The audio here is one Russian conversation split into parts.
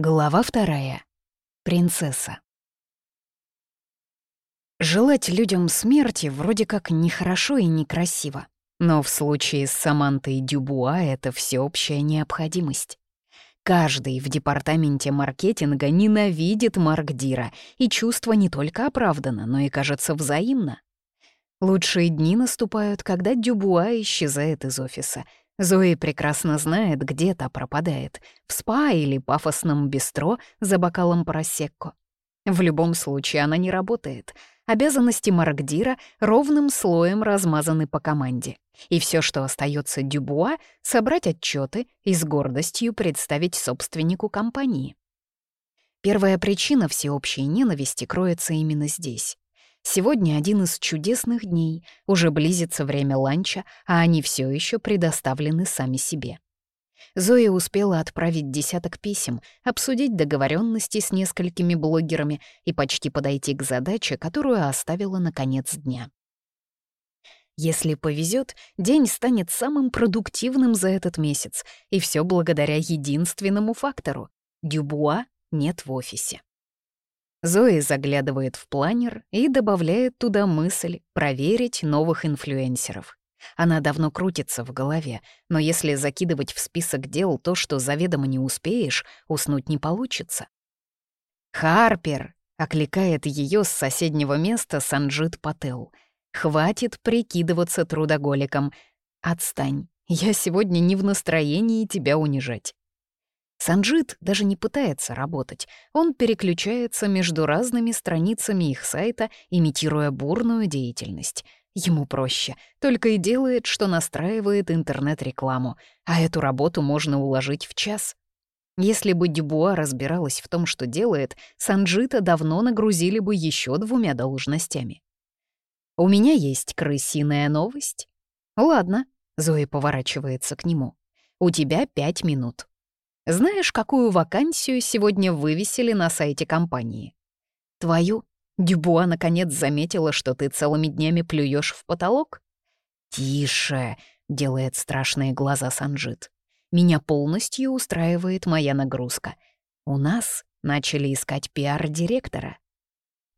Глава вторая. Принцесса. Желать людям смерти вроде как нехорошо и некрасиво. Но в случае с Самантой Дюбуа это всеобщая необходимость. Каждый в департаменте маркетинга ненавидит Марк Дира, и чувство не только оправдано, но и кажется взаимно. Лучшие дни наступают, когда Дюбуа исчезает из офиса — Зои прекрасно знает, где та пропадает — в спа или пафосном бистро за бокалом просекко. В любом случае она не работает. Обязанности Маркдира ровным слоем размазаны по команде. И все, что остается Дюбуа, собрать отчеты и с гордостью представить собственнику компании. Первая причина всеобщей ненависти кроется именно здесь. Сегодня один из чудесных дней, уже близится время ланча, а они все еще предоставлены сами себе. Зоя успела отправить десяток писем, обсудить договоренности с несколькими блогерами и почти подойти к задаче, которую оставила на конец дня. Если повезет, день станет самым продуктивным за этот месяц, и все благодаря единственному фактору — Дюбуа нет в офисе. Зои заглядывает в планер и добавляет туда мысль проверить новых инфлюенсеров. Она давно крутится в голове, но если закидывать в список дел то, что заведомо не успеешь, уснуть не получится. «Харпер!» — окликает ее с соседнего места Санджит Пател. «Хватит прикидываться трудоголиком. Отстань, я сегодня не в настроении тебя унижать». Санджит даже не пытается работать, он переключается между разными страницами их сайта, имитируя бурную деятельность. Ему проще, только и делает, что настраивает интернет-рекламу, а эту работу можно уложить в час. Если бы Дюбуа разбиралась в том, что делает, Санджита давно нагрузили бы еще двумя должностями. «У меня есть крысиная новость». «Ладно», — Зои поворачивается к нему. «У тебя пять минут». Знаешь, какую вакансию сегодня вывесили на сайте компании? Твою? Дюбуа наконец заметила, что ты целыми днями плюешь в потолок? Тише, делает страшные глаза Санджит. Меня полностью устраивает моя нагрузка. У нас начали искать пиар-директора.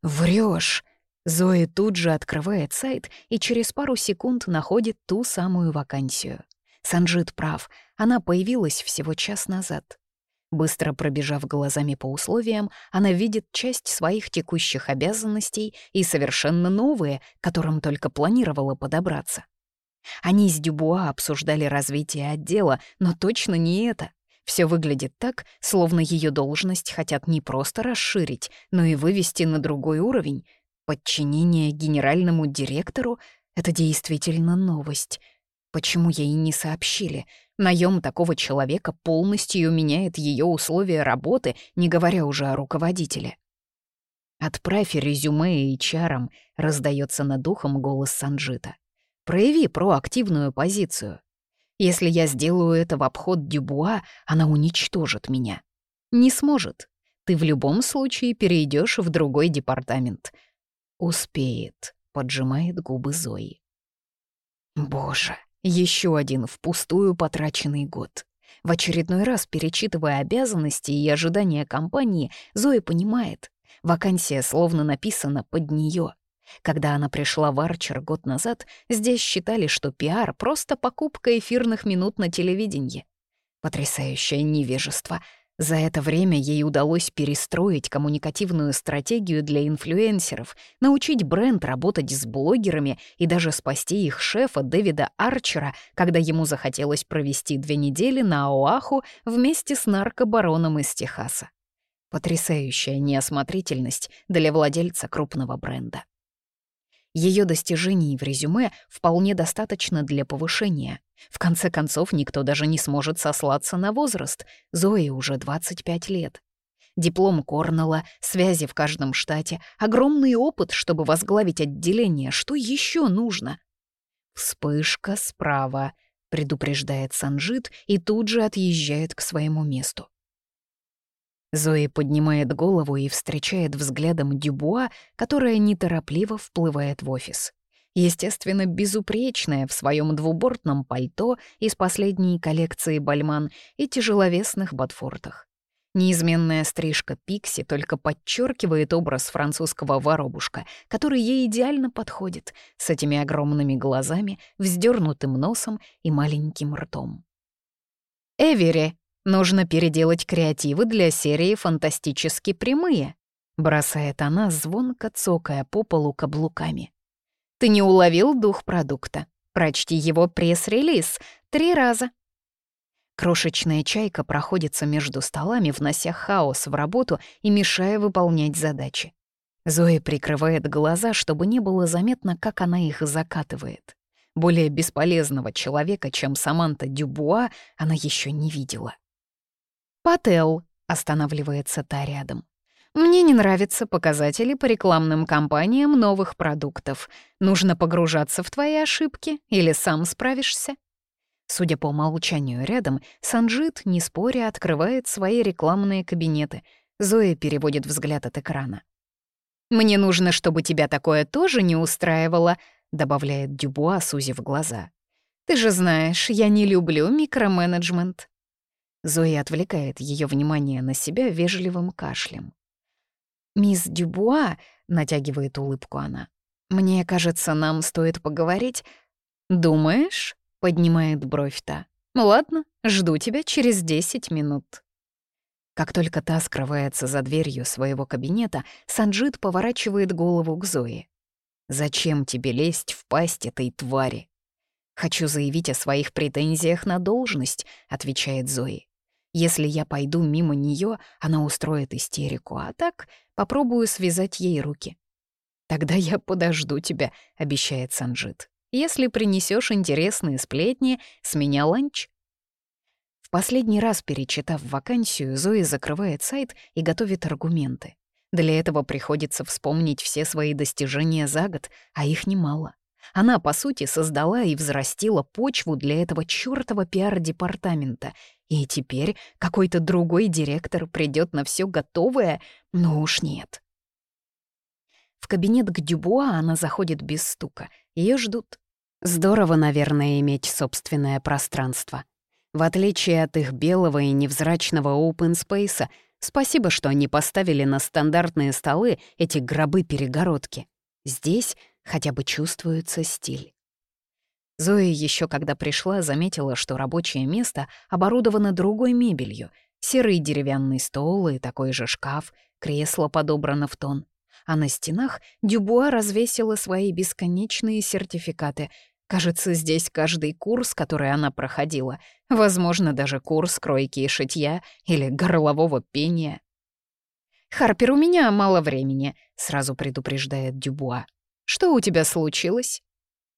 Врешь. Зои тут же открывает сайт и через пару секунд находит ту самую вакансию. Санджит прав, она появилась всего час назад. Быстро пробежав глазами по условиям, она видит часть своих текущих обязанностей и совершенно новые, которым только планировала подобраться. Они с Дюбуа обсуждали развитие отдела, но точно не это. Все выглядит так, словно ее должность хотят не просто расширить, но и вывести на другой уровень. Подчинение генеральному директору — это действительно новость — Почему ей не сообщили? Наем такого человека полностью меняет ее условия работы, не говоря уже о руководителе. «Отправь резюме HR», — раздается над ухом голос Санджита. «Прояви проактивную позицию. Если я сделаю это в обход Дюбуа, она уничтожит меня. Не сможет. Ты в любом случае перейдешь в другой департамент». «Успеет», — поджимает губы Зои. «Боже, еще один впустую потраченный год. В очередной раз, перечитывая обязанности и ожидания компании, Зоя понимает, вакансия словно написана под нее. Когда она пришла в Арчер год назад, здесь считали, что пиар — просто покупка эфирных минут на телевидении. Потрясающее невежество — за это время ей удалось перестроить коммуникативную стратегию для инфлюенсеров, научить бренд работать с блогерами и даже спасти их шефа Дэвида Арчера, когда ему захотелось провести две недели на Оаху вместе с наркобароном из Техаса. Потрясающая неосмотрительность для владельца крупного бренда. Ее достижений в резюме вполне достаточно для повышения. В конце концов, никто даже не сможет сослаться на возраст. Зои уже 25 лет. Диплом Корнелла, связи в каждом штате, огромный опыт, чтобы возглавить отделение. Что еще нужно? «Вспышка справа», — предупреждает Санжит и тут же отъезжает к своему месту. Зои поднимает голову и встречает взглядом Дюбуа, которая неторопливо вплывает в офис. Естественно, безупречная в своем двубортном пальто из последней коллекции Бальман и тяжеловесных ботфортах. Неизменная стрижка Пикси только подчеркивает образ французского воробушка, который ей идеально подходит, с этими огромными глазами, вздернутым носом и маленьким ртом. «Эвери, нужно переделать креативы для серии «Фантастически прямые», бросает она, звонко цокая по полу каблуками. «Ты не уловил дух продукта? Прочти его пресс-релиз три раза, Крошечная чайка проходится между столами, внося хаос в работу и мешая выполнять задачи. Зоя прикрывает глаза, чтобы не было заметно, как она их закатывает. Более бесполезного человека, чем Саманта Дюбуа, она еще не видела. «Пател», — останавливается та рядом. «Мне не нравятся показатели по рекламным кампаниям новых продуктов. Нужно погружаться в твои ошибки или сам справишься?» Судя по умолчанию рядом, Санжит, не споря, открывает свои рекламные кабинеты. Зоя переводит взгляд от экрана. «Мне нужно, чтобы тебя такое тоже не устраивало», — добавляет Дюбуа, сузив глаза. «Ты же знаешь, я не люблю микроменеджмент». Зоя отвлекает ее внимание на себя вежливым кашлем. «Мисс Дюбуа», — натягивает улыбку она, — «мне кажется, нам стоит поговорить». «Думаешь?» Поднимает бровь та. «Ладно, жду тебя через десять минут». Как только та скрывается за дверью своего кабинета, Санджит поворачивает голову к Зое. «Зачем тебе лезть в пасть этой твари?» «Хочу заявить о своих претензиях на должность», — отвечает Зои. «Если я пойду мимо нее, она устроит истерику, а так попробую связать ей руки». «Тогда я подожду тебя», — обещает Санджит. Если принесешь интересные сплетни, с меня ланч. В последний раз перечитав вакансию, Зои закрывает сайт и готовит аргументы. Для этого приходится вспомнить все свои достижения за год, а их немало. Она, по сути, создала и взрастила почву для этого чёртова пиар-департамента. И теперь какой-то другой директор придет на все готовое? Ну уж нет. В кабинет к Дюбуа она заходит без стука. Ее ждут. Здорово, наверное, иметь собственное пространство. В отличие от их белого и невзрачного open space, спасибо, что они поставили на стандартные столы эти гробы-перегородки. Здесь хотя бы чувствуется стиль. Зоя еще когда пришла, заметила, что рабочее место оборудовано другой мебелью. Серый деревянный стол и такой же шкаф, кресло подобрано в тон. А на стенах Дюбуа развесила свои бесконечные сертификаты — Кажется, здесь каждый курс, который она проходила, возможно, даже курс кройки и шитья или горлового пения. «Харпер, у меня мало времени», — сразу предупреждает Дюбуа. «Что у тебя случилось?»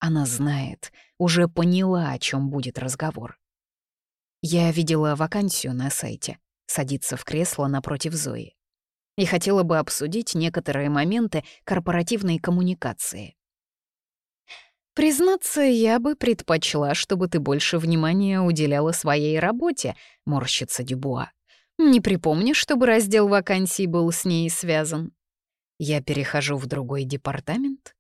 Она знает, уже поняла, о чем будет разговор. Я видела вакансию на сайте, садится в кресло напротив Зои. И хотела бы обсудить некоторые моменты корпоративной коммуникации. «Признаться, я бы предпочла, чтобы ты больше внимания уделяла своей работе», — морщится Дюбуа. «Не припомню, чтобы раздел вакансий был с ней связан». Я перехожу в другой департамент.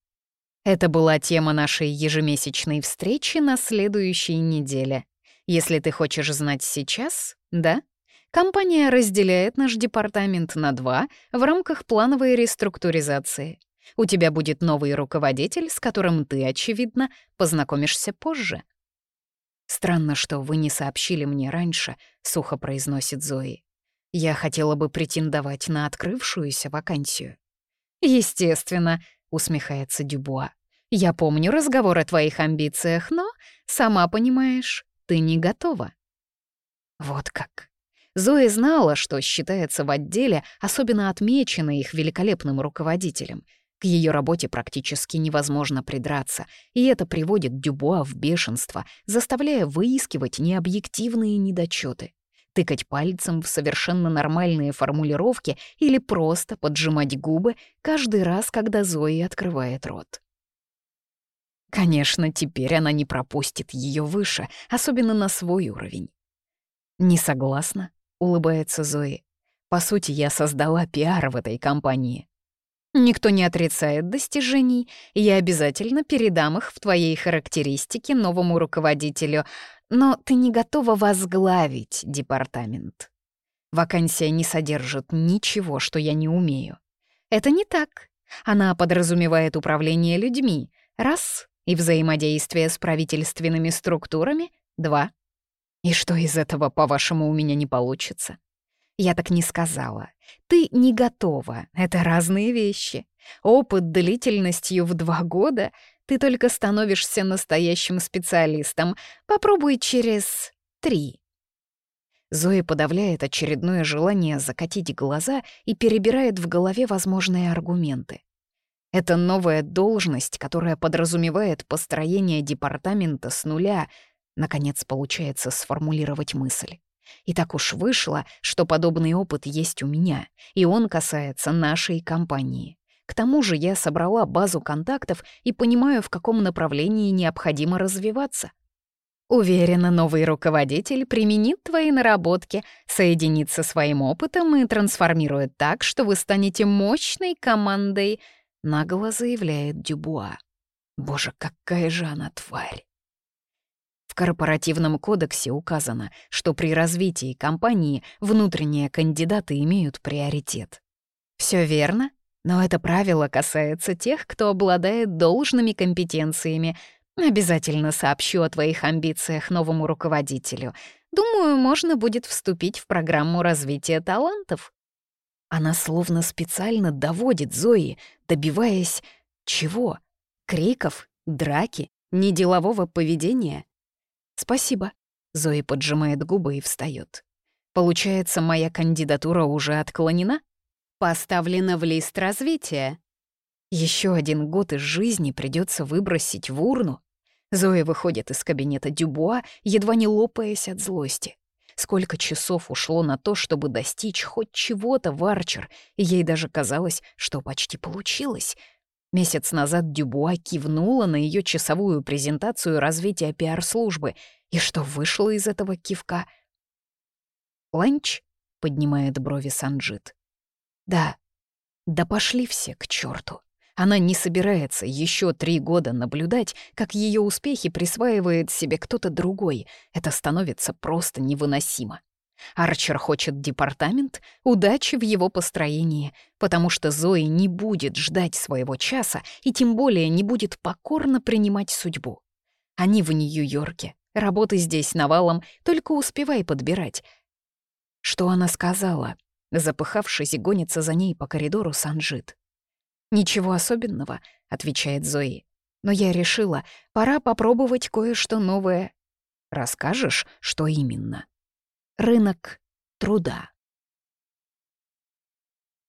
Это была тема нашей ежемесячной встречи на следующей неделе. Если ты хочешь знать сейчас, да? Компания разделяет наш департамент на два в рамках плановой реструктуризации. У тебя будет новый руководитель, с которым ты, очевидно, познакомишься позже». «Странно, что вы не сообщили мне раньше», — сухо произносит Зои. «Я хотела бы претендовать на открывшуюся вакансию». «Естественно», — усмехается Дюбуа. «Я помню разговор о твоих амбициях, но, сама понимаешь, ты не готова». Вот как. Зоя знала, что считается в отделе особенно отмеченной их великолепным руководителем — к ее работе практически невозможно придраться, и это приводит Дюбуа в бешенство, заставляя выискивать необъективные недочеты, тыкать пальцем в совершенно нормальные формулировки или просто поджимать губы каждый раз, когда Зои открывает рот. Конечно, теперь она не пропустит ее выше, особенно на свой уровень. «Не согласна», — улыбается Зои. «По сути, я создала пиар в этой компании. Никто не отрицает достижений, и я обязательно передам их в твоей характеристике новому руководителю, но ты не готова возглавить департамент. Вакансия не содержит ничего, что я не умею. Это не так. Она подразумевает управление людьми. Раз. И взаимодействие с правительственными структурами. Два. И что из этого, по-вашему, у меня не получится? Я так не сказала. Ты не готова. Это разные вещи. Опыт длительностью в два года — ты только становишься настоящим специалистом. Попробуй через три. Зои подавляет очередное желание закатить глаза и перебирает в голове возможные аргументы. Это новая должность, которая подразумевает построение департамента с нуля, наконец получается сформулировать мысль. И так уж вышло, что подобный опыт есть у меня, и он касается нашей компании. К тому же я собрала базу контактов и понимаю, в каком направлении необходимо развиваться. Уверена, новый руководитель применит твои наработки, соединит со своим опытом и трансформирует так, что вы станете мощной командой, нагло заявляет Дюбуа. Боже, какая же она тварь! В корпоративном кодексе указано, что при развитии компании внутренние кандидаты имеют приоритет. Все верно, но это правило касается тех, кто обладает должными компетенциями. Обязательно сообщу о твоих амбициях новому руководителю. Думаю, можно будет вступить в программу развития талантов. Она словно специально доводит Зои, добиваясь... Чего? Криков? Драки? Неделового поведения? «Спасибо». Зои поджимает губы и встает. «Получается, моя кандидатура уже отклонена?» «Поставлена в лист развития». Еще один год из жизни придется выбросить в урну. Зоя выходит из кабинета Дюбуа, едва не лопаясь от злости. Сколько часов ушло на то, чтобы достичь хоть чего-то в Арчер, ей даже казалось, что почти получилось — Месяц назад Дюбуа кивнула на ее часовую презентацию развития пиар-службы. И что вышло из этого кивка? «Ланч?» — поднимает брови Санджит. «Да. Да пошли все к черту. Она не собирается еще три года наблюдать, как ее успехи присваивает себе кто-то другой. Это становится просто невыносимо. Арчер хочет департамент, удачи в его построении, потому что Зои не будет ждать своего часа и тем более не будет покорно принимать судьбу. Они в Нью-Йорке, работы здесь навалом, только успевай подбирать. Что она сказала? Запыхавшись, гонится за ней по коридору Санжит. «Ничего особенного», — отвечает Зои. «Но я решила, пора попробовать кое-что новое. Расскажешь, что именно?» Рынок труда.